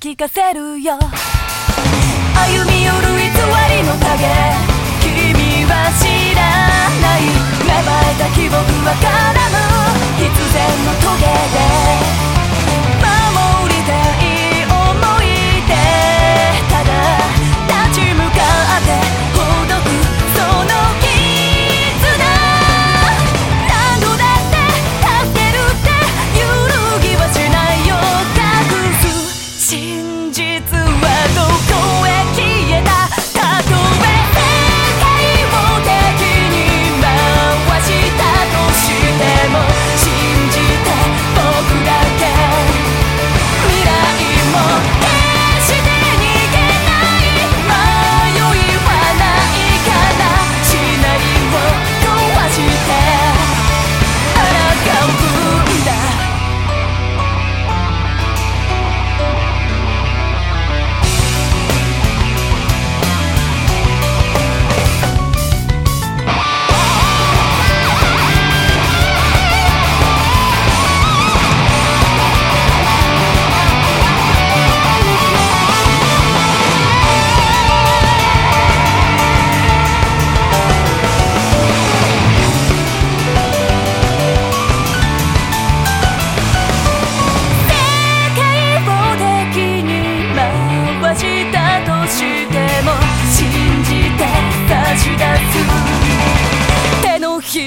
聞かせるよ。歩み寄る偽りの影。君は知らない。芽生えた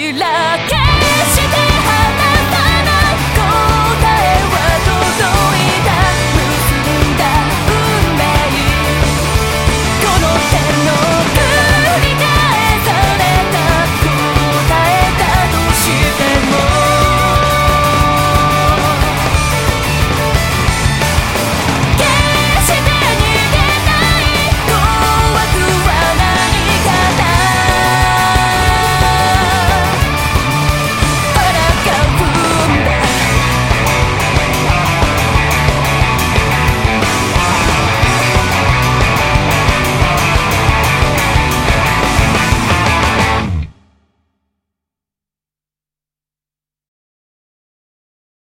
look at